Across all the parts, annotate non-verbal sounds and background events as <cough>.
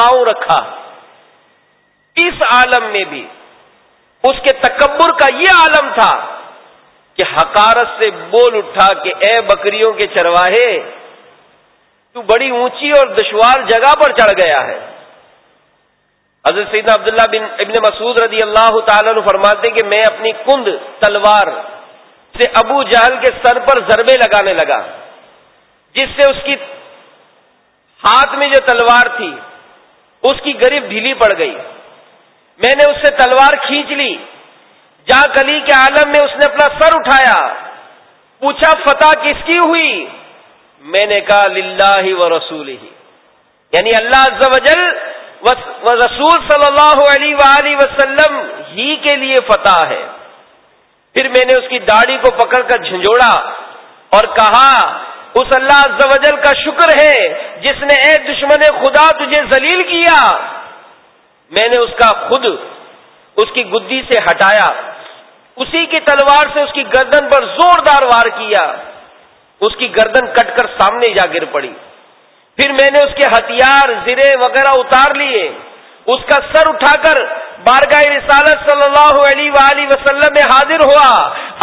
پاؤں رکھا۔ اس عالم میں بھی، اس کے تکبر کا یہ عالم تھا کہ حکارت سے بول اٹھا کہ اے بکریوں کے چرواہے، تو بڑی اونچی اور دشوار جگہ پر چڑھ گیا ہے۔ حضرت سیدنا عبداللہ بن ابن مسعود رضی اللہ تعالیٰ نے فرماتے کہ میں اپنی کند، تلوار سے ابو جہل کے سر پر ضربے لگانے لگا، جس سے اس کی ہاتھ میں جو تلوار تھی اس کی گریب ڈھیلی پڑ گئی۔ میں نے اس سے تلوار کھینچ لی۔ جا کلی کے عالم میں اس نے اپنا سر اٹھایا۔ پوچھا، فتح کس کی ہوئی؟ میں نے کہا، للہ و رسول ہی یعنی اللہ عز و جل و رسول صلی اللہ علیہ وآلہ وسلم ہی کے لیے فتح ہے۔ پھر میں نے اس کی داڑھی کو پکڑ کر جھنجھوڑا اور کہا اس اللہ عز و جل کا شکر ہے جس نے اے دشمن خدا تجھے ذلیل کیا۔ میں نے اس کا خود اس کی گدی سے ہٹایا، اسی کی تلوار سے اس کی گردن پر زوردار وار کیا، اس کی گردن کٹ کر سامنے جا گر پڑی۔ پھر میں نے اس کے ہتھیار، زرے وغیرہ اتار لیے۔ اس کا سر اٹھا کر بارگاہ رسالت صلی اللہ علیہ وآلہ وسلم میں حاضر ہوا،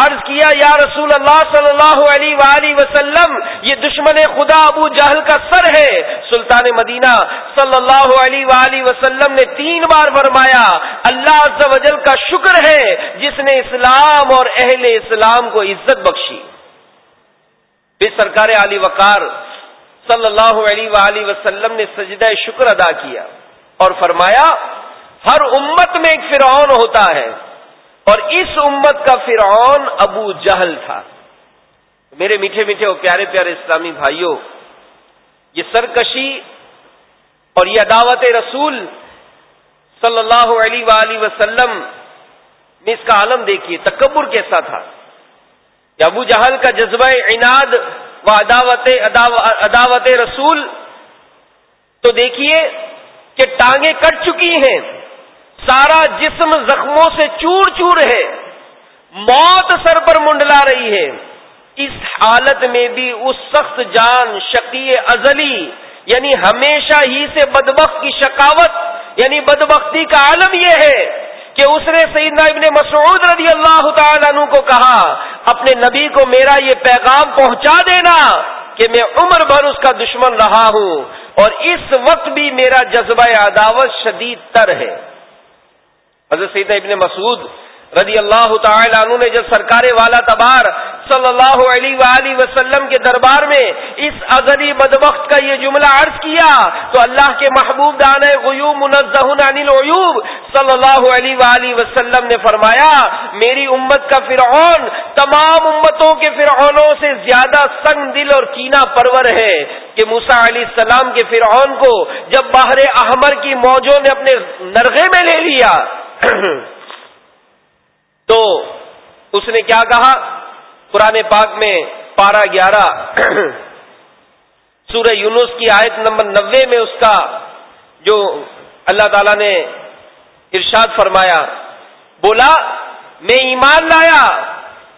عرض کیا، یا رسول اللہ صلی اللہ علیہ وآلہ وسلم، یہ دشمن خدا ابو جہل کا سر ہے۔ سلطان مدینہ صلی اللہ علیہ وآلہ وسلم نے تین بار فرمایا، اللہ عز و جل کا شکر ہے جس نے اسلام اور اہل اسلام کو عزت بخشی۔ پھر سرکار علی وقار صلی اللہ علیہ وآلہ وسلم نے سجدہ شکر ادا کیا۔ اور فرمایا، ہر امت میں ایک فرعون ہوتا ہے۔ اور اس امت کا فرعون ابو جہل تھا۔ میرے میٹھے میٹھے اور پیارے پیارے اسلامی بھائیوں، یہ سرکشی اور یہ عداوت رسول صلی اللہ علیہ وآلہ وسلم میں اس کا عالم دیکھیے، تکبر کیسا تھا۔ ابو جہل کا جذبہ عناد و عداوت عداوت رسول، تو دیکھیے کہ ٹانگیں کٹ چکی ہیں، سارا جسم زخموں سے چور چور ہے، موت سر پر منڈلا رہی ہے۔ اس حالت میں بھی اس سخت جان، شقی ازلی یعنی ہمیشہ ہی سے بدبخت کی شکاوت یعنی بدبختی کا عالم یہ ہے کہ اس نے سیدنا ابن مسعود رضی اللہ تعالیٰ عنہ کو کہا، اپنے نبی کو میرا یہ پیغام پہنچا دینا کہ میں عمر بھر اس کا دشمن رہا ہوں۔ اور اس وقت بھی میرا جذبہ عداوت شدید تر ہے۔ حضرت سیدہ ابن مسعود رضی اللہ تعالی عنہ نے جب سرکار والا تبار صلی اللہ علیہ وآلہ وسلم کے دربار میں اس ازلی بدبخت کا یہ جملہ عرض کیا، تو اللہ کے محبوب دان غیوب منزہ عن العیوب صلی اللہ علیہ وآلہ وسلم نے فرمایا، میری امت کا فرعون، تمام امتوں کے فرعونوں سے زیادہ سنگ دل اور کینا پرور ہے کہ موسا علیہ السلام کے فرعون کو جب باہر احمر کی موجوں نے اپنے نرغے میں لے لیا۔ <clears throat> تو اس نے کیا کہا؟ قرآن پاک میں پارہ گیارہ <clears throat> سورہ یونس کی آیت نمبر نوے میں اس کا جو اللہ تعالی نے ارشاد فرمایا، بولا، میں ایمان لایا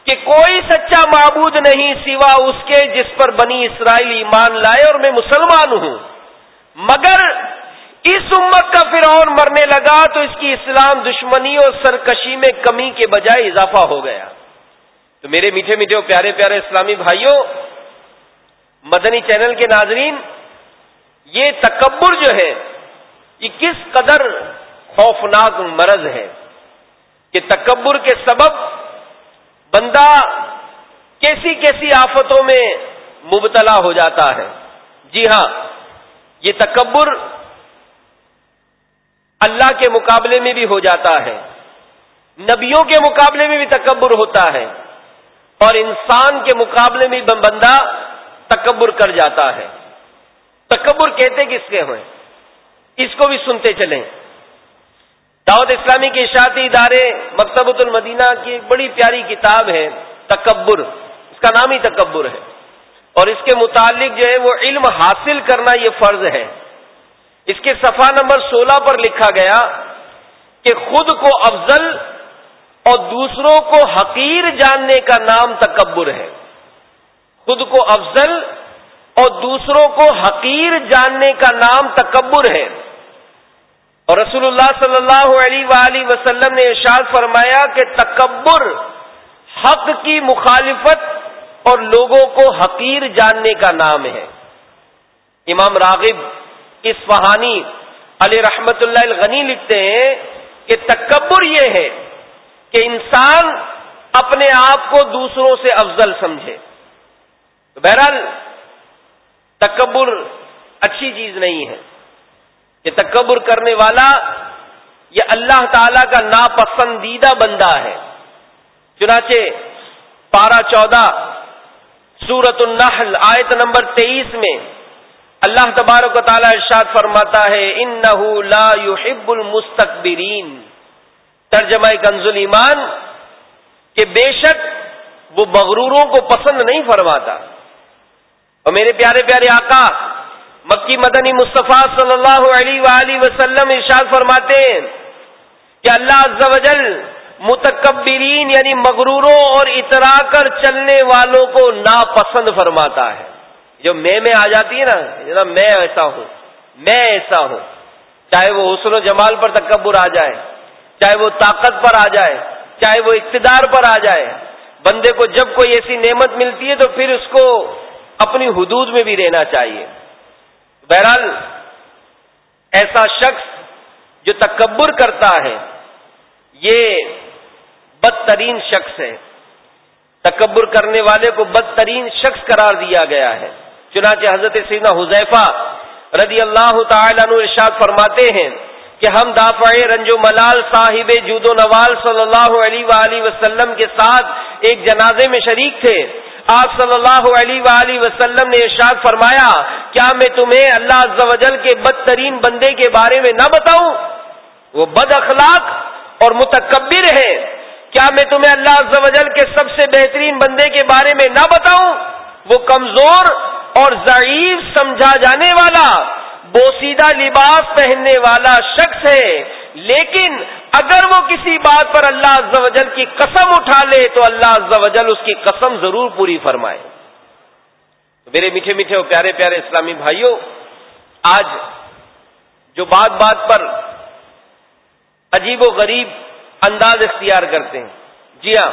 کہ کوئی سچا معبود نہیں سوا اس کے جس پر بنی اسرائیل ایمان لائے اور میں مسلمان ہوں۔ مگر اس امت کا فرعون مرنے لگا تو اس کی اسلام دشمنی اور سرکشی میں کمی کے بجائے اضافہ ہو گیا۔ تو میرے میٹھے میٹھے اور پیارے پیارے اسلامی بھائیوں، مدنی چینل کے ناظرین، یہ تکبر جو ہے، یہ کس قدر خوفناک مرض ہے کہ تکبر کے سبب بندہ کیسی کیسی آفتوں میں مبتلا ہو جاتا ہے۔ جی ہاں یہ تکبر اللہ کے مقابلے میں بھی ہو جاتا ہے۔ نبیوں کے مقابلے میں بھی تکبر ہوتا ہے۔ اور انسان کے مقابلے میں بندہ تکبر کر جاتا ہے۔ تکبر کہتے کس کے ہوئے؟ اس کو بھی سنتے چلیں۔ دعوت اسلامی کے اشاعتی ادارے مکتبۃ المدینہ کی ایک بڑی پیاری کتاب ہے، تکبر۔ اس کا نام ہی تکبر ہے۔ اور اس کے متعلق جو ہے وہ علم حاصل کرنا یہ فرض ہے۔ اس کے صفحہ نمبر سولہ پر لکھا گیا کہ خود کو افضل اور دوسروں کو حقیر جاننے کا نام تکبر ہے۔ خود کو افضل اور دوسروں کو حقیر جاننے کا نام تکبر ہے۔ اور رسول اللہ صلی اللہ علیہ وآلہ وسلم نے ارشاد فرمایا کہ تکبر حق کی مخالفت اور لوگوں کو حقیر جاننے کا نام ہے۔ امام راغب اس فہانی علی رحمت اللہ الغنی لکھتے ہیں کہ تکبر یہ ہے کہ انسان اپنے آپ کو دوسروں سے افضل سمجھے۔ بہرحال تکبر اچھی چیز نہیں ہے۔ کہ تکبر کرنے والا یہ اللہ تعالی کا ناپسندیدہ بندہ ہے۔ چنانچہ پارہ چودہ سورت النحل آیت نمبر تیئیس میں اللہ تبارک و تعالی ارشاد فرماتا ہے ان لا يحب المستقبرین ترجمہ کنز ایمان کہ بے شک وہ مغروروں کو پسند نہیں فرماتا۔ اور میرے پیارے پیارے آقا، مکی مدنی مصطفیٰ صلی اللہ علیہ وآلہ وسلم ارشاد فرماتے ہیں کہ اللہ عز و جل متکبرین یعنی مغروروں اور اترا کر چلنے والوں کو ناپسند فرماتا ہے۔ جو میں میں آ جاتی ہے نا میں ایسا ہوں، میں ایسا ہوں۔ چاہے وہ حسن و جمال پر تکبر آ جائے، چاہے وہ طاقت پر آ جائے، چاہے وہ اقتدار پر آ جائے، بندے کو جب کوئی ایسی نعمت ملتی ہے تو پھر اس کو اپنی حدود میں بھی رہنا چاہیے۔ بہرحال، ایسا شخص جو تکبر کرتا ہے، یہ بدترین شخص ہے۔ تکبر کرنے والے کو بدترین شخص قرار دیا گیا ہے۔ چنانچہ حضرت سینا حذیفہ رضی اللہ تعالیٰ عنہ ارشاد فرماتے ہیں کہ ہم دافع رنج و ملال صاحب جود و نوال صلی اللہ علیہ وآلہ وسلم کے ساتھ ایک جنازے میں شریک تھے۔ آپ صلی اللہ علیہ وآلہ وسلم نے ارشاد فرمایا، کیا میں تمہیں اللہ عز و جل کے بدترین بندے کے بارے میں نہ بتاؤں؟ وہ بد اخلاق اور متکبر ہے کیا میں تمہیں اللہ عز و جل کے سب سے بہترین بندے کے بارے میں نہ بتاؤں؟ وہ کمزور اور ضعیف سمجھا جانے والا، بوسیدہ لباس پہننے والا شخص ہے۔ لیکن اگر وہ کسی بات پر اللہ عز و جل کی قسم اٹھا لے، تو اللہ عز و جل اس کی قسم ضرور پوری فرمائے۔ میرے میٹھے میٹھے اور پیارے پیارے اسلامی بھائیوں، آج جو بات بات پر عجیب و غریب انداز اختیار کرتے ہیں۔ جی ہاں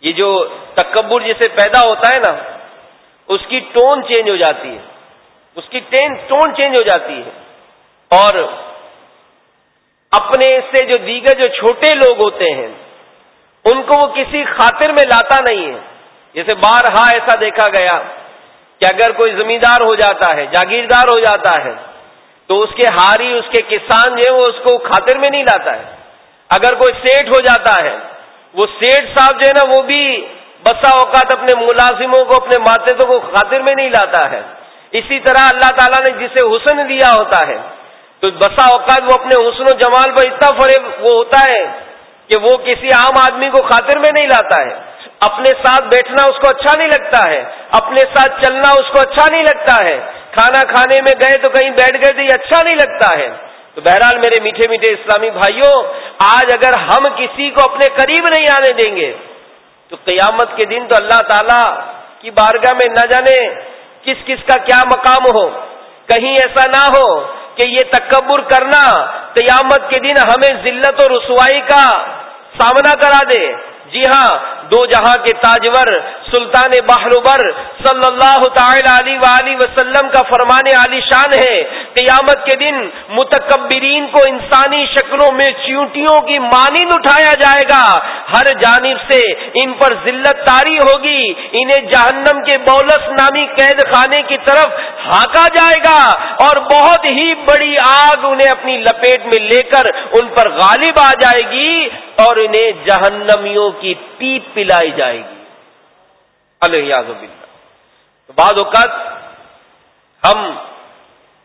یہ جو تکبر جسے پیدا ہوتا ہے نا اس کی ٹون چینج ہو جاتی ہے۔ اس کی ٹون چینج ہو جاتی ہے۔ اور اپنے سے جو دیگر جو چھوٹے لوگ ہوتے ہیں، ان کو وہ کسی خاطر میں لاتا نہیں ہے۔ جیسے بارہا ایسا دیکھا گیا کہ اگر کوئی زمیندار ہو جاتا ہے، جاگیردار ہو جاتا ہے، تو اس کے ہاری، اس کے کسان جو ہے وہ اس کو خاطر میں نہیں لاتا ہے۔ اگر کوئی سیٹ ہو جاتا ہے، وہ سیٹ صاحب جو ہے نا، وہ بھی بسا اوقات اپنے ملازموں کو، اپنے ماتحتوں کو خاطر میں نہیں لاتا ہے۔ اسی طرح اللہ تعالیٰ نے جسے حسن دیا ہوتا ہے، تو بسا اوقات وہ اپنے حسن و جمال پر اتنا فریب وہ ہوتا ہے کہ وہ کسی عام آدمی کو خاطر میں نہیں لاتا ہے۔ اپنے ساتھ بیٹھنا اس کو اچھا نہیں لگتا ہے، اپنے ساتھ چلنا اس کو اچھا نہیں لگتا ہے۔ کھانا کھانے میں گئے تو کہیں بیٹھ گئے تو یہ اچھا نہیں لگتا ہے۔ تو بہرحال میرے میٹھے میٹھے اسلامی بھائیوں، آج اگر ہم کسی کو اپنے قریب نہیں آنے دیں گے تو قیامت کے دن تو اللہ تعالی کی بارگاہ میں نہ جانے کس کس کا کیا مقام ہو۔ کہیں ایسا نہ ہو کہ یہ تکبر کرنا قیامت کے دن ہمیں ذلت و رسوائی کا سامنا کرا دے۔ جی ہاں دو جہاں کے تاجور سلطان بحروبر صلی اللہ تعالی علی وآلہ وسلم کا فرمان علی شان ہے۔ قیامت کے دن متکبرین کو انسانی شکلوں میں چیونٹیوں کی مانند اٹھایا جائے گا۔ ہر جانب سے ان پر ذلت تاری ہوگی۔ انہیں جہنم کے بولس نامی قید خانے کی طرف ہاکا جائے گا اور بہت ہی بڑی آگ انہیں اپنی لپیٹ میں لے کر ان پر غالب آ جائے گی اور انہیں جہنمیوں کی پیپ پلائی جائے گی۔ الحاظ بعض اوقات ہم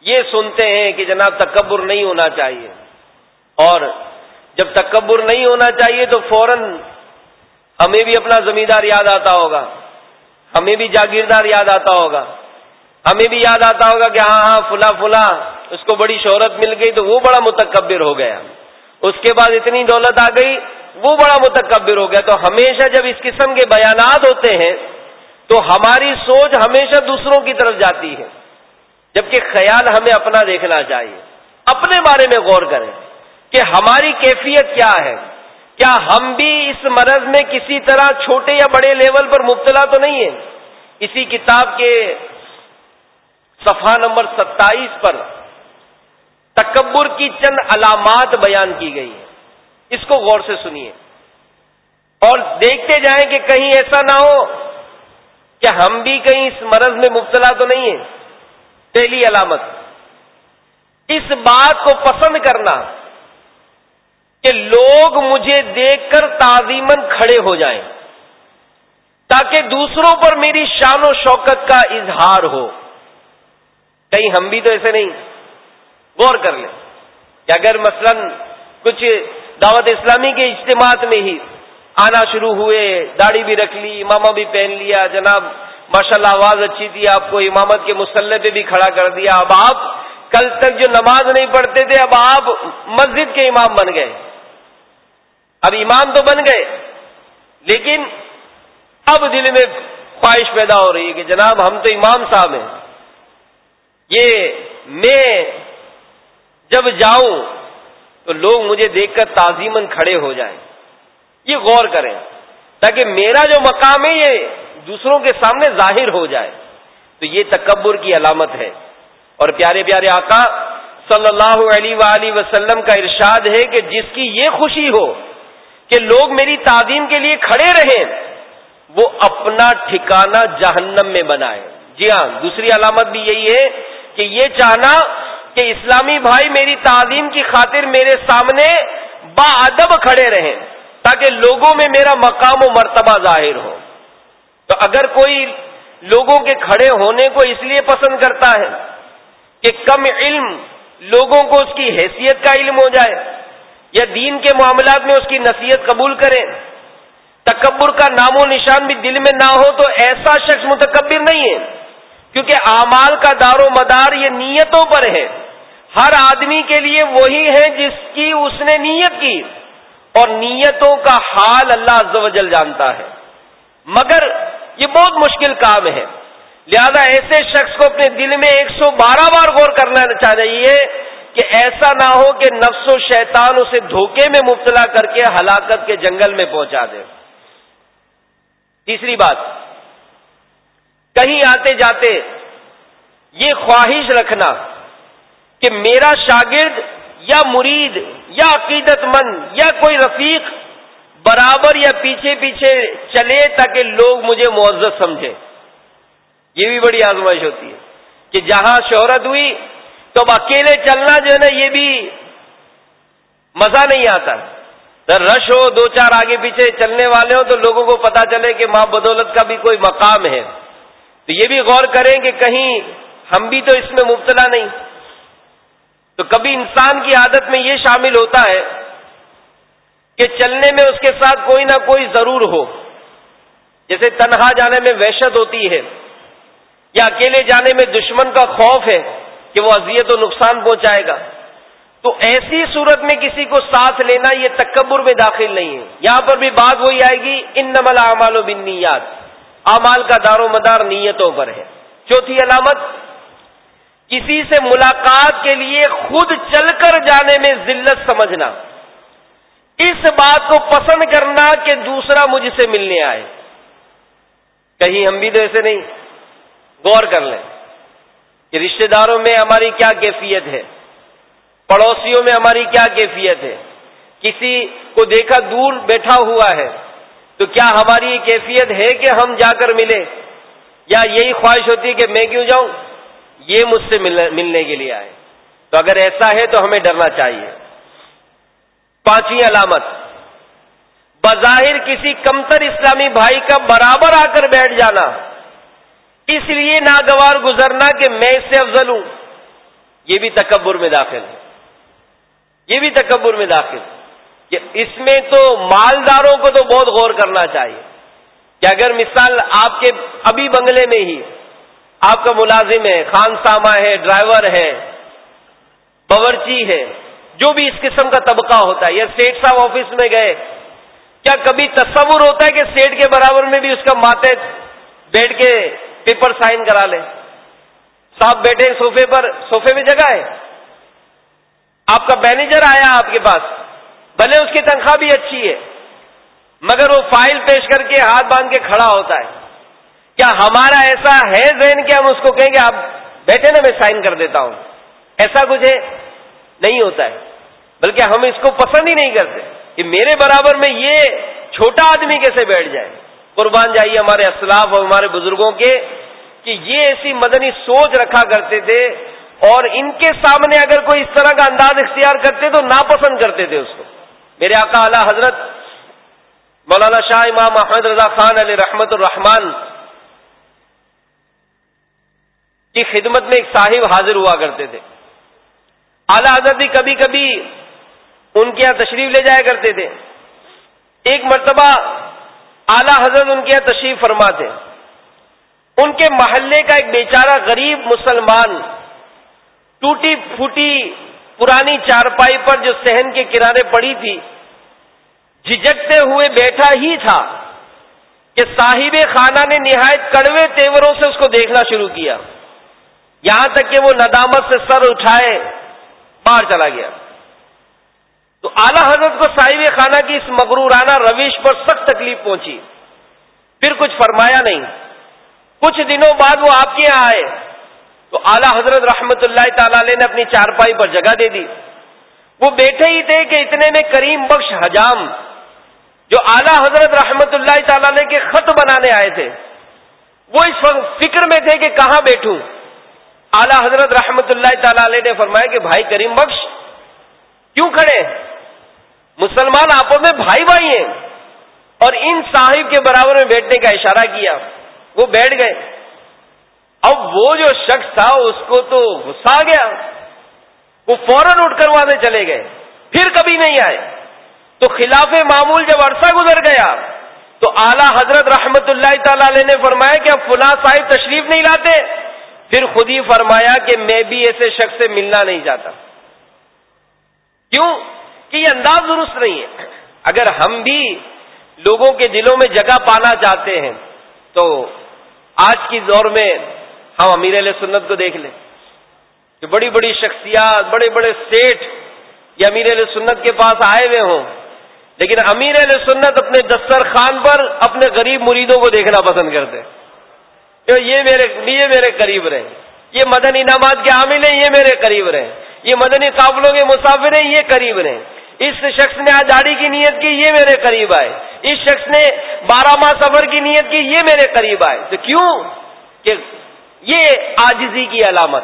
یہ سنتے ہیں کہ جناب تکبر نہیں ہونا چاہیے۔ اور جب تکبر نہیں ہونا چاہیے تو فوراً ہمیں بھی اپنا زمیندار یاد آتا ہوگا۔ ہمیں بھی جاگیردار یاد آتا ہوگا۔ ہمیں بھی یاد آتا ہوگا کہ ہاں ہاں فلا فلا اس کو بڑی شہرت مل گئی تو وہ بڑا متکبر ہو گیا۔ اس کے بعد اتنی دولت آ گئی، وہ بڑا متکبر ہو گیا۔ تو ہمیشہ جب اس قسم کے بیانات ہوتے ہیں تو ہماری سوچ ہمیشہ دوسروں کی طرف جاتی ہے۔ جبکہ خیال ہمیں اپنا دیکھنا چاہیے۔ اپنے بارے میں غور کریں کہ ہماری کیفیت کیا ہے۔ کیا ہم بھی اس مرض میں کسی طرح چھوٹے یا بڑے لیول پر مبتلا تو نہیں ہیں؟ اسی کتاب کے صفحہ نمبر ستائیس پر تکبر کی چند علامات بیان کی گئی ہے اس کو غور سے سنیے۔ اور دیکھتے جائیں کہ کہیں ایسا نہ ہو کہ ہم بھی کہیں اس مرض میں مبتلا تو نہیں ہیں۔ پہلی علامت۔ اس بات کو پسند کرنا کہ لوگ مجھے دیکھ کر تعظیمن کھڑے ہو جائیں، تاکہ دوسروں پر میری شان و شوکت کا اظہار ہو۔ کہیں ہم بھی تو ایسے نہیں۔ غور کر لیں کہ اگر مثلا کچھ دعوت اسلامی کے اجتماعات میں ہی آنا شروع ہوئے، داڑھی بھی رکھ لی امامہ بھی پہن لیا، جناب ماشاء اللہ آواز اچھی تھی، آپ کو امامت کے مسلح پہ بھی کھڑا کر دیا۔ اب آپ کل تک جو نماز نہیں پڑھتے تھے، اب آپ مسجد کے امام بن گئے۔ اب امام تو بن گئے۔ لیکن اب دل میں خواہش پیدا ہو رہی ہے کہ جناب ہم تو امام صاحب ہیں۔ یہ میں جب جاؤں تو لوگ مجھے دیکھ کر تعظیمن کھڑے ہو جائیں۔ یہ غور کریں تاکہ میرا جو مقام ہے، یہ دوسروں کے سامنے ظاہر ہو جائے۔ تو یہ تکبر کی علامت ہے۔ اور پیارے پیارے آقا، صلی اللہ علیہ وآلہ وسلم کا ارشاد ہے کہ جس کی یہ خوشی ہو کہ لوگ میری تعظیم کے لیے کھڑے رہیں، وہ اپنا ٹھکانہ جہنم میں بنائے۔ جی ہاں دوسری علامت بھی یہی ہے کہ یہ چاہنا کہ اسلامی بھائی میری تعظیم کی خاطر میرے سامنے با ادب کھڑے رہیں تاکہ لوگوں میں میرا مقام و مرتبہ ظاہر ہو۔ تو اگر کوئی لوگوں کے کھڑے ہونے کو اس لیے پسند کرتا ہے کہ کم علم لوگوں کو اس کی حیثیت کا علم ہو جائے یا دین کے معاملات میں اس کی نصیحت قبول کریں تکبر کا نام و نشان بھی دل میں نہ ہو تو ایسا شخص متکبر نہیں ہے، کیونکہ اعمال کا دار و مدار یہ نیتوں پر ہے۔ ہر آدمی کے لیے وہی ہے جس کی اس نے نیت کی۔ اور نیتوں کا حال اللہ عز و جل جانتا ہے۔ مگر یہ بہت مشکل کام ہے۔ لہذا ایسے شخص کو اپنے دل میں ایک سو بارہ بار غور کرنا چاہیے کہ ایسا نہ ہو کہ نفس و شیطان اسے دھوکے میں مبتلا کر کے ہلاکت کے جنگل میں پہنچا دے۔ تیسری بات، کہیں آتے جاتے یہ خواہش رکھنا کہ میرا شاگرد یا مرید یا عقیدت مند یا کوئی رفیق برابر یا پیچھے پیچھے چلے تاکہ لوگ مجھے معزز سمجھے یہ بھی بڑی آزمائش ہوتی ہے کہ جہاں شہرت ہوئی تو اب اکیلے چلنا جو ہے نا، یہ بھی مزہ نہیں آتا۔ رش ہو، دو چار آگے پیچھے چلنے والے ہوں تو لوگوں کو پتا چلے کہ ماں بدولت کا بھی کوئی مقام ہے۔ تو یہ بھی غور کریں کہ کہیں ہم بھی تو اس میں مبتلا نہیں۔ تو کبھی انسان کی عادت میں یہ شامل ہوتا ہے کہ چلنے میں اس کے ساتھ کوئی نہ کوئی ضرور ہو۔ جیسے تنہا جانے میں وحشت ہوتی ہے یا اکیلے جانے میں دشمن کا خوف ہے کہ وہ اذیت و نقصان پہنچائے گا۔ تو ایسی صورت میں کسی کو ساتھ لینا یہ تکبر میں داخل نہیں ہے۔ یہاں پر بھی بات وہی آئے گی ان نمل اعمال و بن نیات اعمال کا دار و مدار نیتوں پر ہے۔ چوتھی علامت، کسی سے ملاقات کے لیے خود چل کر جانے میں ذلت سمجھنا۔ اس بات کو پسند کرنا کہ دوسرا مجھ سے ملنے آئے۔ کہیں ہم بھی تو ایسے نہیں۔ غور کر لیں کہ رشتہ داروں میں ہماری کیا کیفیت ہے؟ پڑوسیوں میں ہماری کیا کیفیت ہے؟ کسی کو دیکھا دور بیٹھا ہوا ہے تو کیا ہماری یہ کیفیت ہے کہ ہم جا کر ملیں؟ یا یہی خواہش ہوتی ہے کہ میں کیوں جاؤں؟ یہ مجھ سے ملنے کے لیے آئے۔ تو اگر ایسا ہے تو ہمیں ڈرنا چاہیے۔ پانچویں علامت۔ بظاہر کسی کمتر اسلامی بھائی کا برابر آ کر بیٹھ جانا۔ اس لیے ناگوار گزرنا کہ میں اس سے افضل ہوں۔ یہ بھی تکبر میں داخل ہے۔ یہ بھی تکبر میں داخل کہ اس میں تو مالداروں کو تو بہت غور کرنا چاہیے۔ کہ اگر مثال آپ کے ابھی بنگلے میں ہی آپ کا ملازم ہے، خان سامہ ہے، ڈرائیور ہے، باورچی ہے۔ جو بھی اس قسم کا طبقہ ہوتا ہے، یا سیٹ صاحب آفس میں گئے، کیا کبھی تصور ہوتا ہے کہ سیٹ کے برابر میں بھی اس کا ماتے بیٹھ کے پیپر سائن کرا لیں؟ صاحب بیٹھے سوفے پر سوفے میں جگہ ہے؟ آپ کا مینیجر آیا آپ کے پاس، بھلے اس کی تنخواہ بھی اچھی ہے، مگر وہ فائل پیش کر کے ہاتھ باندھ کے کھڑا ہوتا ہے۔ کیا ہمارا ایسا ہے ذہن کہ ہم اس کو کہیں گے، آپ بیٹھے نا، میں سائن کر دیتا ہوں۔ ایسا کچھ ہے؟ نہیں ہوتا ہے۔ بلکہ ہم اس کو پسند ہی نہیں کرتے۔ کہ میرے برابر میں یہ چھوٹا آدمی کیسے بیٹھ جائے۔ قربان جائیے ہمارے اسلاف اور ہمارے بزرگوں کے کہ یہ ایسی مدنی سوچ رکھا کرتے تھے اور ان کے سامنے اگر کوئی اس طرح کا انداز اختیار کرتے تو ناپسند کرتے تھے اس کو۔ میرے آقا اعلی حضرت مولانا شاہ امام محمد رضا خان علیہ رحمت الرحمان کی خدمت میں ایک صاحب حاضر ہوا کرتے تھے۔ اعلی حضرت بھی کبھی کبھی ان کے یہاں تشریف لے جایا کرتے تھے۔ ایک مرتبہ اعلی حضرت ان کے یہاں تشریف فرما تھے ان کے محلے کا ایک بیچارہ غریب مسلمان ٹوٹی پھوٹی پرانی چارپائی پر جو سہن کے کنارے پڑی تھی، جھجکتے ہوئے بیٹھا ہی تھا کہ صاحب خانہ نے نہایت کڑوے تیوروں سے اس کو دیکھنا شروع کیا۔ یہاں تک کہ وہ ندامت سے سر اٹھائے۔ باہر چلا گیا۔ تو اعلی حضرت کو صاحب خانہ کی اس مغرورانہ رویش پر سخت تکلیف پہنچی۔ پھر کچھ فرمایا نہیں۔ کچھ دنوں بعد وہ آپ کے یہاں آئے۔ تو اعلی حضرت رحمت اللہ تعالی علیہ نے اپنی چارپائی پر جگہ دے دی۔ وہ بیٹھے ہی تھے کہ اتنے میں کریم بخش حجام، جو اعلی حضرت رحمت اللہ تعالی علیہ کے خط بنانے آئے تھے۔ وہ اس فکر میں تھے کہ کہاں بیٹھوں۔ اعلی حضرت رحمت اللہ تعالی علیہ نے فرمایا کہ بھائی کریم بخش، کیوں کھڑے مسلمان آپوں میں بھائی بھائی ہیں۔ اور ان صاحب کے برابر میں بیٹھنے کا اشارہ کیا، وہ بیٹھ گئے۔ اب وہ جو شخص تھا، اس کو تو غصہ آ گیا۔ وہ فوراً اٹھ کر وہاں سے چلے گئے۔ پھر کبھی نہیں آئے۔ تو خلاف معمول جب عرصہ گزر گیا، تو اعلی حضرت رحمت اللہ تعالی علیہ نے فرمایا کہ اب فلاں صاحب تشریف نہیں لاتے۔ پھر خود ہی فرمایا کہ میں بھی ایسے شخص سے ملنا نہیں چاہتا۔ کیوں؟ کہ یہ انداز درست نہیں ہے۔ اگر ہم بھی لوگوں کے دلوں میں جگہ پانا چاہتے ہیں، تو آج کی دور میں ہم امیر علیہ سنت کو دیکھ لیں۔ کہ بڑی بڑی شخصیات، بڑے بڑے سیٹ یہ امیر علیہ سنت کے پاس آئے ہوئے ہوں۔ لیکن امیر علیہ سنت اپنے دسترخوان پر اپنے غریب مریدوں کو دیکھنا پسند کرتے۔ یہ میرے یہ میرے قریب رہے۔ یہ مدنی انعامات کے عامل ہیں، یہ میرے قریب رہے۔ یہ مدنی قابلوں کے مسافر ہیں، یہ قریب رہے۔ اس شخص نے آج داڑھی کی نیت کی، یہ میرے قریب آئے۔ اس شخص نے بارہ ماہ سفر کی نیت کی، یہ میرے قریب آئے۔ تو کیوں؟ کہ یہ آجزی کی علامت۔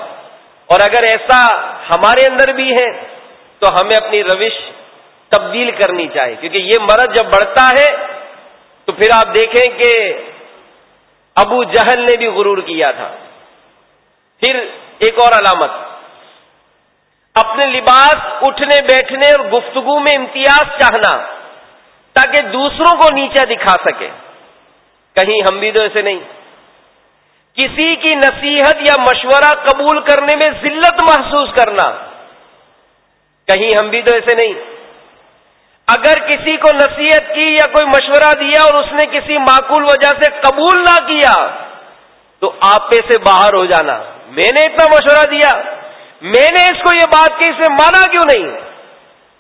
اور اگر ایسا ہمارے اندر بھی ہے، تو ہمیں اپنی روش تبدیل کرنی چاہیے۔ کیونکہ یہ مرض جب بڑھتا ہے، تو پھر آپ دیکھیں کہ ابو جہل نے بھی غرور کیا تھا۔ پھر ایک اور علامت۔ اپنے لباس اٹھنے بیٹھنے اور گفتگو میں امتیاز چاہنا تاکہ دوسروں کو نیچا دکھا سکے۔ کہیں ہم بھی تو ایسے نہیں۔ کسی کی نصیحت یا مشورہ قبول کرنے میں ذلت محسوس کرنا۔ کہیں ہم بھی تو ایسے نہیں۔ اگر کسی کو نصیحت کی یا کوئی مشورہ دیا اور اس نے کسی معقول وجہ سے قبول نہ کیا، تو آپ پہ سے باہر ہو جانا۔ میں نے اتنا مشورہ دیا۔ میں نے اس کو یہ بات کی اسے مانا کیوں نہیں؟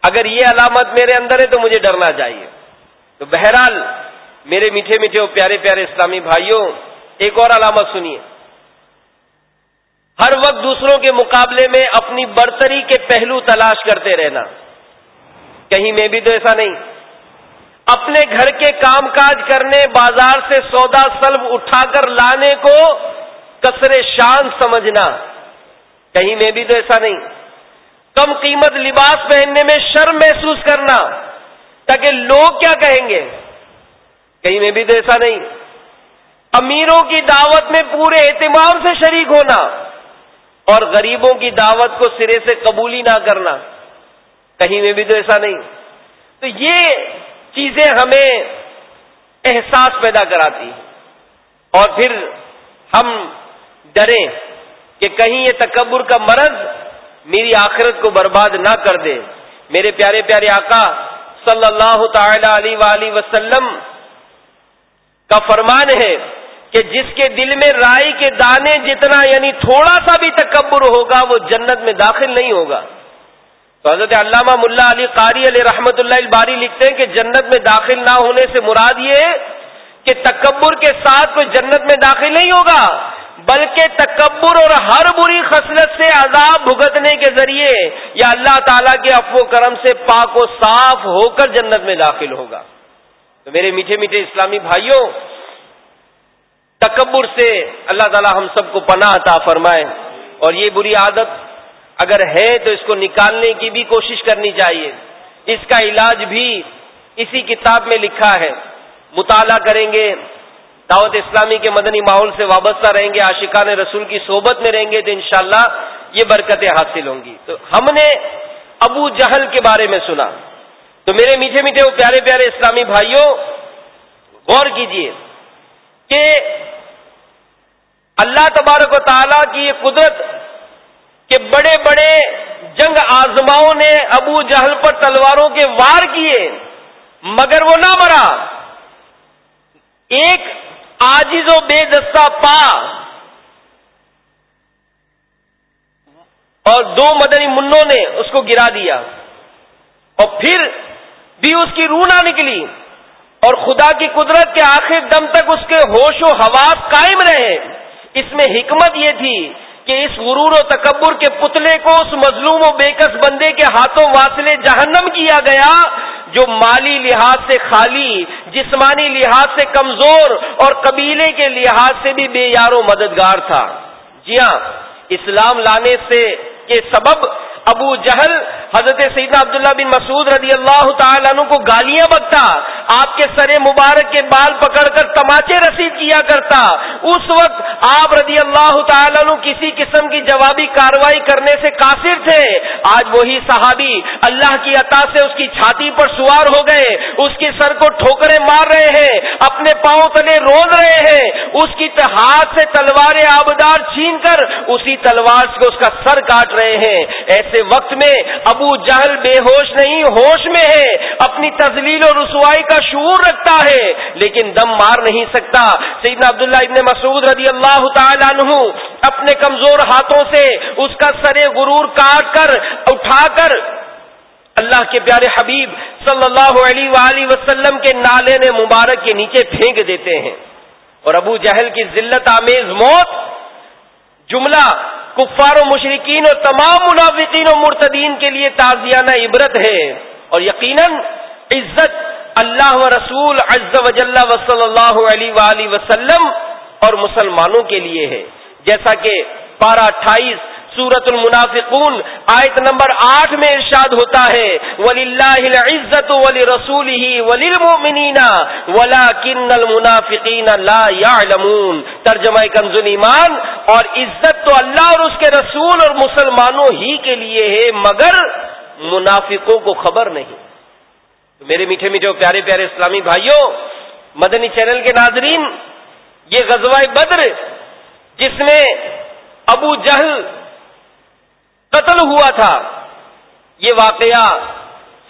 اگر یہ علامت میرے اندر ہے تو مجھے ڈرنا چاہیے۔ تو بہرحال، میرے میٹھے میٹھے اور پیارے پیارے اسلامی بھائیوں، ایک اور علامت سنیے۔ ہر وقت دوسروں کے مقابلے میں اپنی برتری کے پہلو تلاش کرتے رہنا۔ کہیں میں بھی تو ایسا نہیں۔ اپنے گھر کے کام کاج کرنے، بازار سے سودا سلب اٹھا کر لانے کو کثر شان سمجھنا۔ کہیں میں بھی تو ایسا نہیں۔ کم قیمت لباس پہننے میں شرم محسوس کرنا۔ تاکہ لوگ کیا کہیں گے؟ کہیں میں بھی تو ایسا نہیں۔ امیروں کی دعوت میں پورے اہتمام سے شریک ہونا اور غریبوں کی دعوت کو سرے سے قبولی نہ کرنا۔ کہیں میں بھی تو ایسا نہیں۔ تو یہ چیزیں ہمیں احساس پیدا کراتی اور پھر ہم ڈریں کہ کہیں یہ تکبر کا مرض میری آخرت کو برباد نہ کر دے۔ میرے پیارے پیارے آقا صلی اللہ تعالی علیہ وسلم کا فرمان ہے کہ جس کے دل میں رائی کے دانے جتنا یعنی تھوڑا سا بھی تکبر ہوگا وہ جنت میں داخل نہیں ہوگا۔ تو حضرت علامہ ملا علی قاری علیہ رحمت اللہ الباری لکھتے ہیں کہ جنت میں داخل نہ ہونے سے مراد یہ کہ تکبر کے ساتھ کوئی جنت میں داخل نہیں ہوگا، بلکہ تکبر اور ہر بری خصلت سے عذاب بھگتنے کے ذریعے یا اللہ تعالی کے افو کرم سے پاک و صاف ہو کر جنت میں داخل ہوگا۔ تو میرے میٹھے میٹھے اسلامی بھائیوں، تکبر سے اللہ تعالی ہم سب کو پناہ عطا فرمائے اور یہ بری عادت اگر ہے تو اس کو نکالنے کی بھی کوشش کرنی چاہیے۔ اس کا علاج بھی اسی کتاب میں لکھا ہے۔ مطالعہ کریں گے۔ دعوت اسلامی کے مدنی ماحول سے وابستہ رہیں گے۔ عاشقان رسول کی صحبت میں رہیں گے تو انشاءاللہ یہ برکتیں حاصل ہوں گی۔ تو ہم نے ابو جہل کے بارے میں سنا۔ تو میرے میٹھے میٹھے وہ پیارے پیارے اسلامی بھائیوں، غور کیجیے کہ اللہ تبارک و تعالی کی یہ قدرت کہ بڑے بڑے جنگ آزماؤں نے ابو جہل پر تلواروں کے وار کیے، مگر وہ نہ مرا۔ ایک آجز و بے دستہ پا اور دو مدنی منوں نے اس کو گرا دیا۔ اور پھر بھی اس کی روح نہ نکلی۔ اور خدا کی قدرت کے آخر دم تک اس کے ہوش و حواس قائم رہے۔ اس میں حکمت یہ تھی کہ اس غرور و تکبر کے پتلے کو اس مظلوم و بےکس بندے کے ہاتھوں واصلے جہنم کیا گیا جو مالی لحاظ سے خالی، جسمانی لحاظ سے کمزور اور قبیلے کے لحاظ سے بھی بے یار و مددگار تھا۔ جی ہاں اسلام لانے سے کے سبب ابو جہل حضرت سیدنا عبداللہ بن مسعود رضی اللہ تعالیٰ عنہ کو گالیاں بکتا۔ آپ کے سر مبارک کے بال پکڑ کر تماچے رسید کیا کرتا، اس وقت آپ رضی اللہ تعالیٰ عنہ کسی قسم کی جوابی کاروائی کرنے سے قاصر تھے۔ آج وہی صحابی اللہ کی عطا سے اس کی چھاتی پر سوار ہو گئے، اس کے سر کو ٹھوکرے مار رہے ہیں، اپنے پاؤں تلے رول رہے ہیں۔ اس کی ہاتھ سے تلوار آبدار چھین کر اسی تلوار سے اس کا سر کاٹ رہے ہیں۔ ایسے ایسے وقت میں ابو جہل بے ہوش نہیں، ہوش میں ہے۔ اپنی تزلیل و رسوائی کا شعور رکھتا ہے، لیکن دم مار نہیں سکتا۔ سیدنا عبداللہ ابن مسعود رضی اللہ تعالیٰ عنہ اپنے کمزور ہاتھوں سے اس کا سر غرور کاٹ کر، اٹھا کر اللہ کے پیارے حبیب صلی اللہ علیہ وآلہ وسلم کے نالے نے مبارک کے نیچے پھینک دیتے ہیں۔ اور ابو جہل کی ذلت آمیز موت، جملہ کفار و مشرقین اور تمام منافقین و مرتدین کے لیے تازیانہ عبرت ہے۔ اور یقیناً عزت اللہ و رسول عز و جل و صلی اللہ علیہ وآلہ وسلم اور مسلمانوں کے لیے ہے۔ جیسا کہ پارہ اٹھائیس سورت المنافقون آیت نمبر آٹھ میں ارشاد ہوتا ہے ولی اللہ عزت ولی رسول ہی ولی المنینا ولا کن المنافقین ترجمہ کنز ایمان، اور عزت تو اللہ اور اس کے رسول اور مسلمانوں ہی کے لیے ہے، مگر منافقوں کو خبر نہیں۔ میرے میٹھے میٹھے پیارے پیارے اسلامی بھائیوں، مدنی چینل کے ناظرین، یہ غزوہ بدر، جس میں ابو جہل قتل ہوا تھا، یہ واقعہ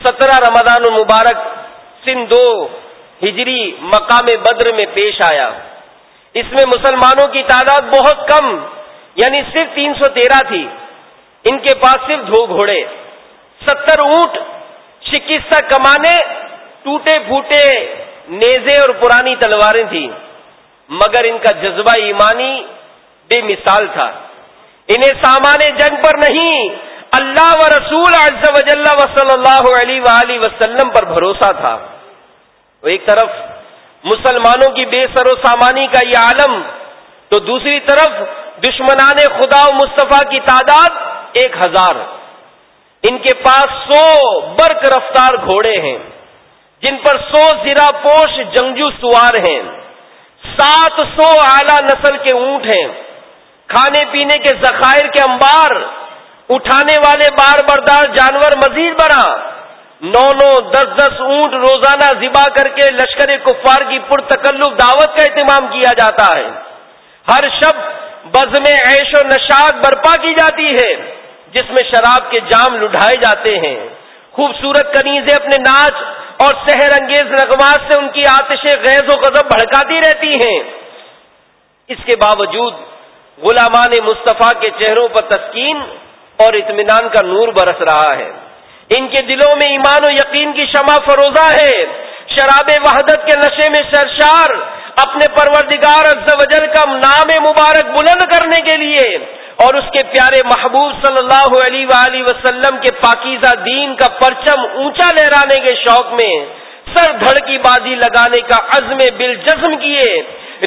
سترہ رمضان المبارک سن دو ہجری مقام بدر میں پیش آیا۔ اس میں مسلمانوں کی تعداد بہت کم یعنی صرف تین سو تیرہ تھی۔ ان کے پاس صرف دو گھوڑے، ستر اونٹ چکسا کمانے، ٹوٹے پھوٹے نیزے اور پرانی تلواریں تھیں، مگر ان کا جذبہ ایمانی بے مثال تھا۔ انہیں سامان جنگ پر نہیں، اللہ و رسول عز و جل و صلی اللہ علیہ وآلہ وسلم پر بھروسہ تھا۔ وہ ایک طرف مسلمانوں کی بے سر و سامانی کا یہ عالم، تو دوسری طرف دشمنان خدا و مصطفیٰ کی تعداد ایک ہزار۔ ان کے پاس سو برق رفتار گھوڑے ہیں، جن پر سو زیرا پوش جنگجو سوار ہیں، سات سو اعلی نسل کے اونٹ ہیں۔ کھانے پینے کے ذخائر کے انبار، اٹھانے والے بار بردار جانور مزید بڑھا۔ نو نو دس دس اونٹ روزانہ ذبح کر کے لشکر کفار کی پرتکلف دعوت کا اہتمام کیا جاتا ہے۔ ہر شب بز میں عیش و نشاد برپا کی جاتی ہے۔ جس میں شراب کے جام لڑھائے جاتے ہیں خوبصورت کنیزیں اپنے ناچ اور سحر انگیز نغمات سے ان کی آتش غیظ و غضب بھڑکاتی رہتی ہیں۔ اس کے باوجود غلامان مصطفیٰ کے چہروں پر تسکین اور اطمینان کا نور برس رہا ہے۔ ان کے دلوں میں ایمان و یقین کی شمع فروزہ ہے۔ شراب وحدت کے نشے میں سرشار اپنے پروردگار جل کا نام مبارک بلند کرنے کے لیے اور اس کے پیارے محبوب صلی اللہ علیہ وآلہ وسلم کے پاکیزہ دین کا پرچم اونچا لہرانے کے شوق میں سر دھڑ کی بازی لگانے کا عزم بل جزم کیے۔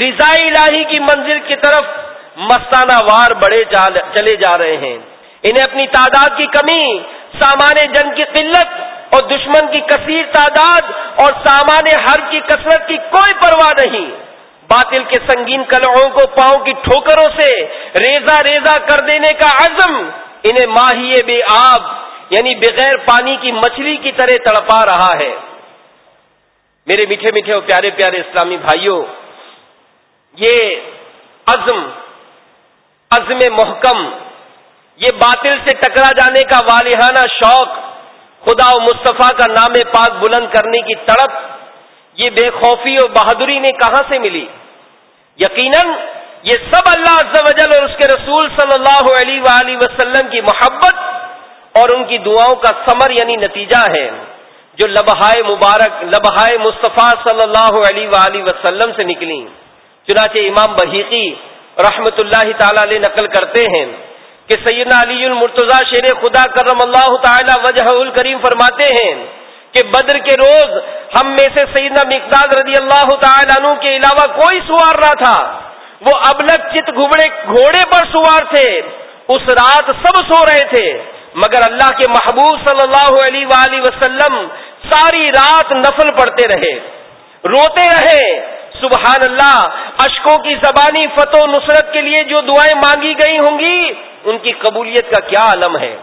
رضا الہی کی منزل کی طرف مستانہ وار بڑے چلے جا رہے ہیں۔ انہیں اپنی تعداد کی کمی، سامان جنگ کی قلت اور دشمن کی کثیر تعداد اور سامان ہر کی کثرت کی کوئی پرواہ نہیں۔ باطل کے سنگین کلعوں کو پاؤں کی ٹھوکروں سے ریزا ریزا کر دینے کا عزم انہیں ماہیے بے آب یعنی بغیر پانی کی مچھلی کی طرح تڑپا رہا ہے۔ میرے میٹھے میٹھے اور پیارے پیارے اسلامی بھائیوں، یہ عزم عزم محکم، یہ باطل سے ٹکرا جانے کا والہانہ شوق خدا و مصطفیٰ کا نام پاک بلند کرنے کی تڑپ یہ بے خوفی اور بہادری نے کہاں سے ملی؟ یقیناً یہ سب اللہ عز و جل اور اس کے رسول صلی اللہ علیہ وآلہ وسلم کی محبت اور ان کی دعاؤں کا ثمر یعنی نتیجہ ہے، جو لبہائے مبارک، لبہائے مصطفیٰ صلی اللہ علیہ وآلہ وسلم سے نکلی چنانچہ امام بحیقی رحمت اللہ تعالی علیہ نقل کرتے ہیں کہ سیدنا علی المرتضی شیر خدا کرم اللہ تعالی وجہ الکریم فرماتے ہیں کہ بدر کے روز ہم میں سے سیدنا مقداد رضی اللہ تعالی عنہ کے علاوہ کوئی سوار نہ تھا۔ وہ ابلک چت گھبڑے گھوڑے پر سوار تھے۔ اس رات سب سو رہے تھے۔ مگر اللہ کے محبوب صلی اللہ علیہ وآلہ وسلم ساری رات نفل پڑتے رہے۔ روتے رہے۔ سبحان اللہ، اشکوں کی زبانی فتح نصرت کے لیے جو دعائیں مانگی گئی ہوں گی، ان کی قبولیت کا کیا علم ہے۔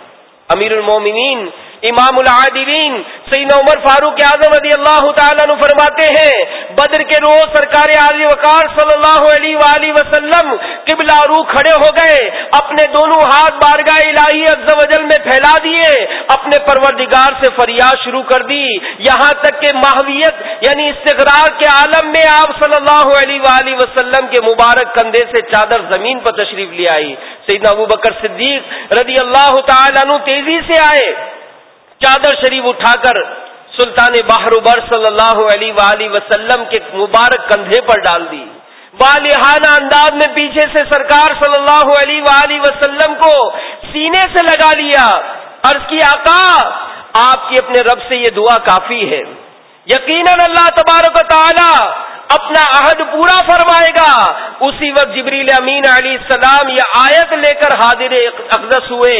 امیر المومنین امام العادلین سین عمر فاروق اعظم رضی اللہ تعالیٰ عنہ فرماتے ہیں، بدر کے روز سرکار علی وقار صلی اللہ علیہ وآلہ وسلم قبلہ رو کھڑے ہو گئے، اپنے دونوں ہاتھ بارگاہ الہی و جل میں پھیلا دیے، اپنے پروردگار سے فریاد شروع کر دی۔ یہاں تک کہ ماہویت یعنی استغرار کے عالم میں آپ صلی اللہ علیہ وآلہ وسلم کے مبارک کندھے سے چادر زمین پر تشریف لے آئی سیدنا ابو بکر صدیق رضی اللہ تعالیٰ عنہ تیزی سے آئے۔ چادر شریف اٹھا کر سلطان باہر صلی اللہ علیہ وآلہ وسلم کے مبارک کندھے پر ڈال دی۔ والحانہ انداز میں پیچھے سے سرکار صلی اللہ علیہ وآلہ وسلم کو سینے سے لگا لیا۔ عرض کی آقا، آپ کی اپنے رب سے یہ دعا کافی ہے۔ یقیناً اللہ تبارک و تعالی اپنا عہد پورا فرمائے گا۔ اسی وقت جبریل امین علیہ السلام یہ آیت لے کر حاضر اقدس ہوئے۔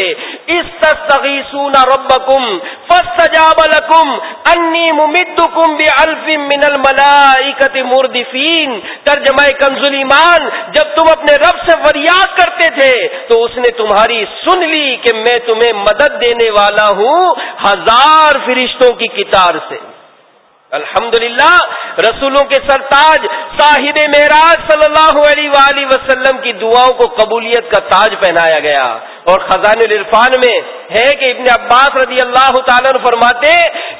اس تستغیثون ربکم فاستجاب لکم انی ممدکم بالف من الملائکت مردفین ترجمہ کنز ایمان، جب تم اپنے رب سے فریاد کرتے تھے، تو اس نے تمہاری سن لی کہ میں تمہیں مدد دینے والا ہوں ہزار فرشتوں کی کتار سے۔ الحمد رسولوں کے سرتاج، صاحب معراج صلی اللہ علیہ وآلہ وسلم کی دعاؤں کو قبولیت کا تاج پہنایا گیا۔ اور خزان العرفان میں ہے کہ ابن عباس رضی اللہ تعالیٰ فرماتے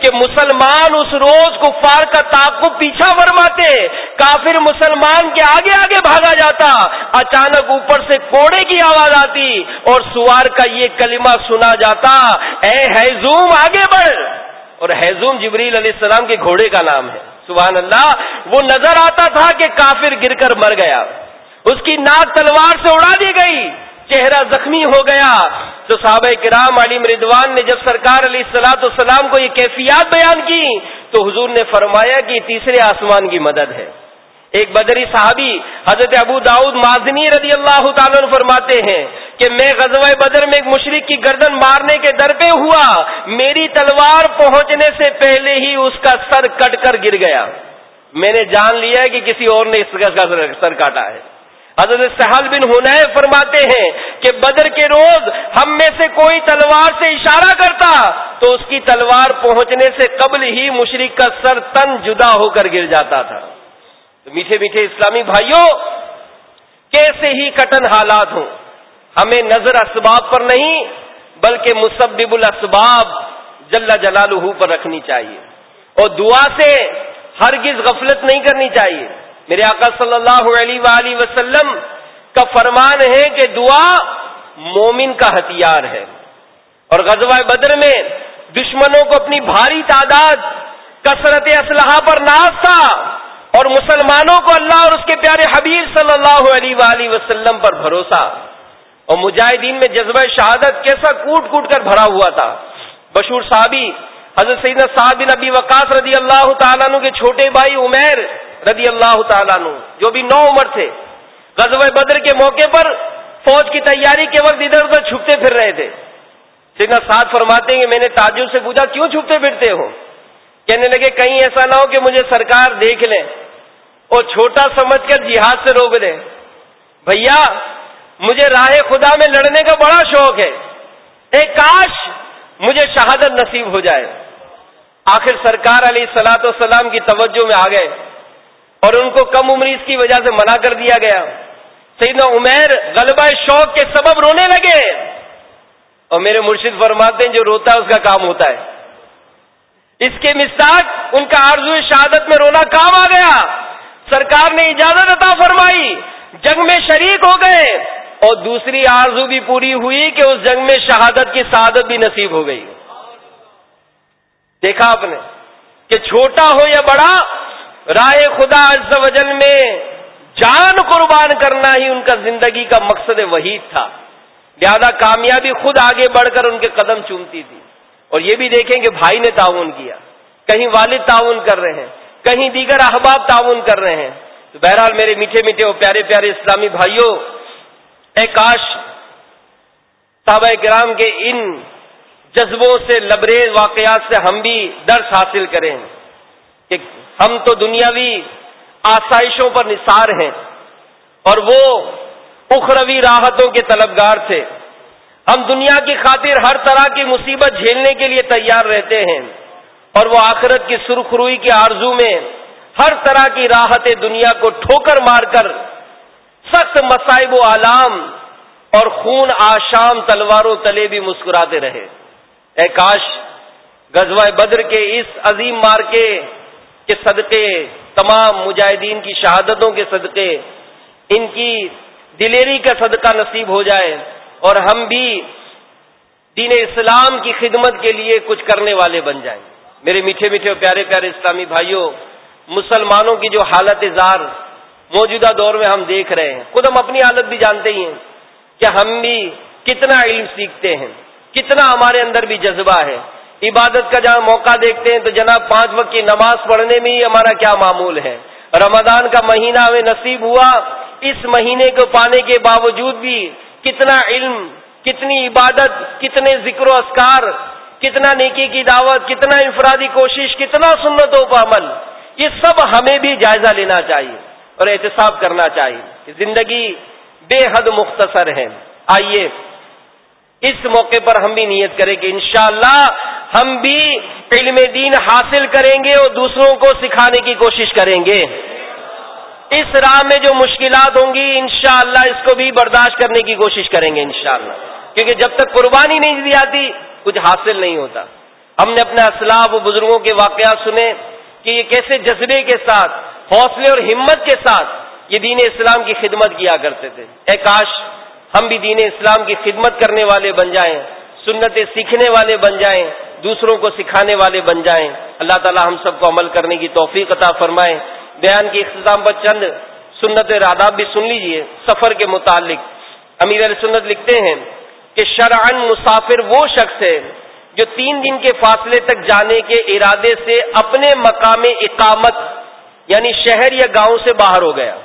کہ مسلمان اس روز کو فار کا تعقب پیچھا فرماتے، کافر مسلمان کے آگے آگے بھاگا جاتا، اچانک اوپر سے کوڑے کی آواز آتی اور سوار کا یہ کلمہ سنا جاتا، اے ہے زوم آگے بڑھ۔ اور حیزوم جبریل علیہ السلام کے گھوڑے کا نام ہے۔ سبحان اللہ، وہ نظر آتا تھا کہ کافر گر کر مر گیا۔ اس کی ناک تلوار سے اڑا دی گئی، چہرہ زخمی ہو گیا۔ تو صحابہ کرام علی مردوان نے جب سرکار علیہ السلاۃ السلام کو یہ کیفیات بیان کی، تو حضور نے فرمایا کہ تیسرے آسمان کی مدد ہے۔ ایک بدری صحابی، حضرت ابو داؤد مازنی رضی اللہ تعالیٰ فرماتے ہیں کہ میں غزوہ بدر میں ایک مشرق کی گردن مارنے کے در پہ ہوا، میری تلوار پہنچنے سے پہلے ہی اس کا سر کٹ کر گر گیا۔ میں نے جان لیا کہ کسی اور نے اس کا سر کاٹا ہے۔ حضرت سہل بن ہونا فرماتے ہیں کہ بدر کے روز ہم میں سے کوئی تلوار سے اشارہ کرتا تو اس کی تلوار پہنچنے سے قبل ہی مشرق کا سر تن جدا ہو کر گر جاتا تھا۔ تو میٹھے میٹھے اسلامی بھائیوں، کیسے ہی کٹن حالات ہوں۔ ہمیں نظر اسباب پر نہیں، بلکہ مسبب الاسباب جل جلالہ پر رکھنی چاہیے۔ اور دعا سے ہرگز غفلت نہیں کرنی چاہیے۔ میرے آقا صلی اللہ علیہ وآلہ وسلم کا فرمان ہے کہ دعا مومن کا ہتھیار ہے۔ اور غزوہ بدر میں دشمنوں کو اپنی بھاری تعداد، کثرت اسلحہ پر ناز تھا۔ اور مسلمانوں کو اللہ اور اس کے پیارے حبیب صلی اللہ علیہ وآلہ وسلم پر بھروسہ۔ اور مجاہدین میں جذبہ شہادت کیسا کوٹ کوٹ کر بھرا ہوا تھا۔ بشور صحابی، حضرت سیدنا صاحب بن ابی وقاص رضی اللہ تعالیٰ عنہ کے چھوٹے بھائی عمیر رضی اللہ تعالیٰ عنہ، جو بھی نو عمر تھے، غزوہ بدر کے موقع پر فوج کی تیاری کے وقت ادھر ادھر چھپتے پھر رہے تھے۔ سیدنا ساتھ فرماتے ہیں کہ میں نے تاجر سے پوچھا، کیوں چھپتے پھرتے ہو؟ کہنے لگے، کہیں ایسا نہ ہو کہ مجھے سرکار دیکھ لیں اور چھوٹا سمجھ کر جہاد سے روک دیں بھیا مجھے راہ خدا میں لڑنے کا بڑا شوق ہے۔ ایک کاش مجھے شہادت نصیب ہو جائے۔ آخر سرکار علی سلاۃ والسلام کی توجہ میں آ گئے اور ان کو کم عمری اس کی وجہ سے منع کر دیا گیا۔ سیدنا عمیر غلبہ شوق کے سبب رونے لگے۔ اور میرے مرشد فرماتے ہیں جو روتا ہے اس کا کام ہوتا ہے۔ اس کے مساق ان کا آرزو شہادت میں رونا کام آ گیا۔ سرکار نے اجازت عطا فرمائی۔ جنگ میں شریک ہو گئے۔ اور دوسری آرزو بھی پوری ہوئی کہ اس جنگ میں شہادت کی سعادت بھی نصیب ہو گئی۔ دیکھا آپ نے کہ چھوٹا ہو یا بڑا، رائے خدا عز و جل میں جان قربان کرنا ہی ان کا زندگی کا مقصد وحید تھا۔ لہذا کامیابی خود آگے بڑھ کر ان کے قدم چومتی تھی۔ اور یہ بھی دیکھیں کہ بھائی نے تعاون کیا۔ کہیں والد تعاون کر رہے ہیں، کہیں دیگر احباب تعاون کر رہے ہیں۔ تو بہرحال میرے میٹھے میٹھے اور پیارے پیارے اسلامی بھائیوں اے کاش، صحابہ کرام کے ان جذبوں سے، لبریز واقعات سے ہم بھی درس حاصل کریں کہ ہم تو دنیاوی آسائشوں پر نثار ہیں اور وہ اخروی راحتوں کے طلبگار تھے۔ ہم دنیا کی خاطر ہر طرح کی مصیبت جھیلنے کے لیے تیار رہتے ہیں اور وہ آخرت کی سرخ روئی کے آرزو میں ہر طرح کی راحت دنیا کو ٹھوکر مار کر سخت مصائب و علام اور خون آشام تلواروں تلے بھی مسکراتے رہے۔ اے کاش، غزوہ بدر کے اس عظیم مارکے کے صدقے، تمام مجاہدین کی شہادتوں کے صدقے، ان کی دلیری کا صدقہ نصیب ہو جائے اور ہم بھی دین اسلام کی خدمت کے لیے کچھ کرنے والے بن جائیں۔ میرے میٹھے میٹھے پیارے پیارے اسلامی بھائیوں، مسلمانوں کی جو حالت زار موجودہ دور میں ہم دیکھ رہے ہیں۔ خود ہم اپنی حالت بھی جانتے ہی ہیں کہ ہم بھی کتنا علم سیکھتے ہیں، کتنا ہمارے اندر بھی جذبہ ہے۔ عبادت کا جہاں موقع دیکھتے ہیں تو جناب پانچ وقت کی نماز پڑھنے میں ہی ہمارا کیا معمول ہے۔ رمضان کا مہینہ ہمیں نصیب ہوا، اس مہینے کو پانے کے باوجود بھی کتنا علم، کتنی عبادت، کتنے ذکر و اسکار کتنا نیکی کی دعوت، کتنا انفرادی کوشش، کتنا سنتوں پر عمل یہ سب ہمیں بھی جائزہ لینا چاہیے۔ اور احتساب کرنا چاہیے زندگی بے حد مختصر ہے۔ آئیے، اس موقع پر ہم بھی نیت کریں کہ انشاءاللہ ہم بھی علم دین حاصل کریں گے اور دوسروں کو سکھانے کی کوشش کریں گے۔ اس راہ میں جو مشکلات ہوں گی، انشاءاللہ اس کو بھی برداشت کرنے کی کوشش کریں گے انشاءاللہ۔ کیونکہ جب تک قربانی نہیں دی جاتی، کچھ حاصل نہیں ہوتا۔ ہم نے اپنے اسلاف و بزرگوں کے واقعات سنے کہ یہ کیسے جذبے کے ساتھ حوصلے اور ہمت کے ساتھ یہ دین اسلام کی خدمت کیا کرتے تھے۔ اے کاش ہم بھی دین اسلام کی خدمت کرنے والے بن جائیں، سنتیں سیکھنے والے بن جائیں، دوسروں کو سکھانے والے بن جائیں۔ اللہ تعالی ہم سب کو عمل کرنے کی توفیق عطا فرمائیں بیان کے اختتام پر چند سنت راداب بھی سن لیجیے۔ سفر کے متعلق امیر علیہ سنت لکھتے ہیں کہ شرعن مسافر وہ شخص ہے جو تین دن کے فاصلے تک جانے کے ارادے سے اپنے مقام اقامت یعنی شہر یا گاؤں سے باہر ہو گیا۔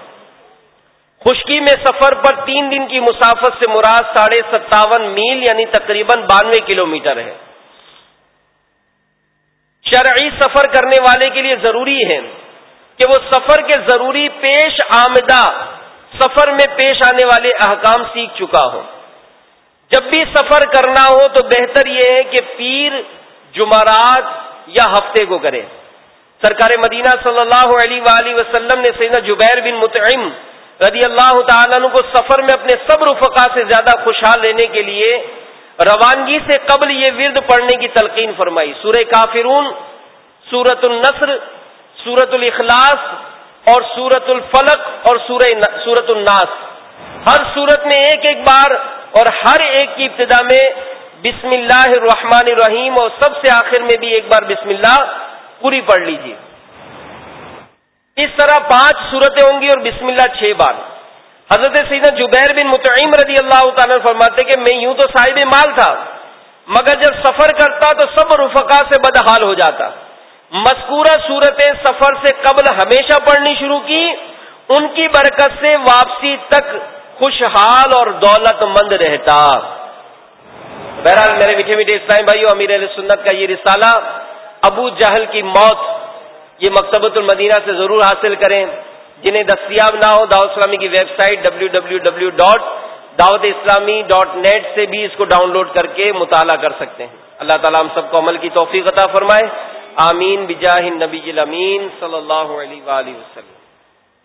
خشکی میں سفر پر تین دن کی مسافت سے مراد ساڑھے ستاون میل یعنی تقریباً بانوے کلو میٹر ہے۔ شرعی سفر کرنے والے کے لیے ضروری ہے کہ وہ سفر کے ضروری پیش آمدہ سفر میں پیش آنے والے احکام سیکھ چکا ہو۔ جب بھی سفر کرنا ہو تو بہتر یہ ہے کہ پیر جمعرات یا ہفتے کو کرے۔ سرکار مدینہ صلی اللہ علیہ وآلہ وسلم نے سیدنا جبیر بن متعم رضی اللہ تعالیٰ عنہ کو سفر میں اپنے صبر فقا سے زیادہ خوشحال لینے کے لیے روانگی سے قبل یہ ورد پڑھنے کی تلقین فرمائی۔ سورہ کافرون سورت النصر سورت الاخلاص اور سورت الفلق اور سورت الناس۔ ہر سورت میں ایک ایک بار اور ہر ایک کی ابتدا میں بسم اللہ الرحمن الرحیم اور سب سے آخر میں بھی ایک بار بسم اللہ پوری پڑھ لیجیے اس طرح پانچ صورتیں ہوں گی اور بسم اللہ چھ بار۔ حضرت سیدنا جبیر بن متعیم رضی اللہ تعالیٰ فرماتے کہ میں یوں تو صاحب مال تھا، مگر جب سفر کرتا تو سب رفقا سے بدحال ہو جاتا۔ مذکورہ صورتیں سفر سے قبل ہمیشہ پڑھنی شروع کی، ان کی برکت سے واپسی تک خوشحال اور دولت مند رہتا۔ بہرحال میرے میٹھے میٹھے اسلام بھائیو، امیر علیہ سنت کا یہ رسالہ ابو جہل کی موت یہ مکتبۃ المدینہ سے ضرور حاصل کریں، جنہیں دستیاب نہ ہو، دعوت اسلامی کی website W W W dot Dawat Islami dot net سے بھی اس کو ڈاؤن لوڈ کر کے مطالعہ کر سکتے ہیں۔ اللہ تعالیٰ ہم سب کو عمل کی توفیق عطا فرمائے۔ آمین، بجاہ نبی امین صلی اللہ علیہ وآلہ وسلم۔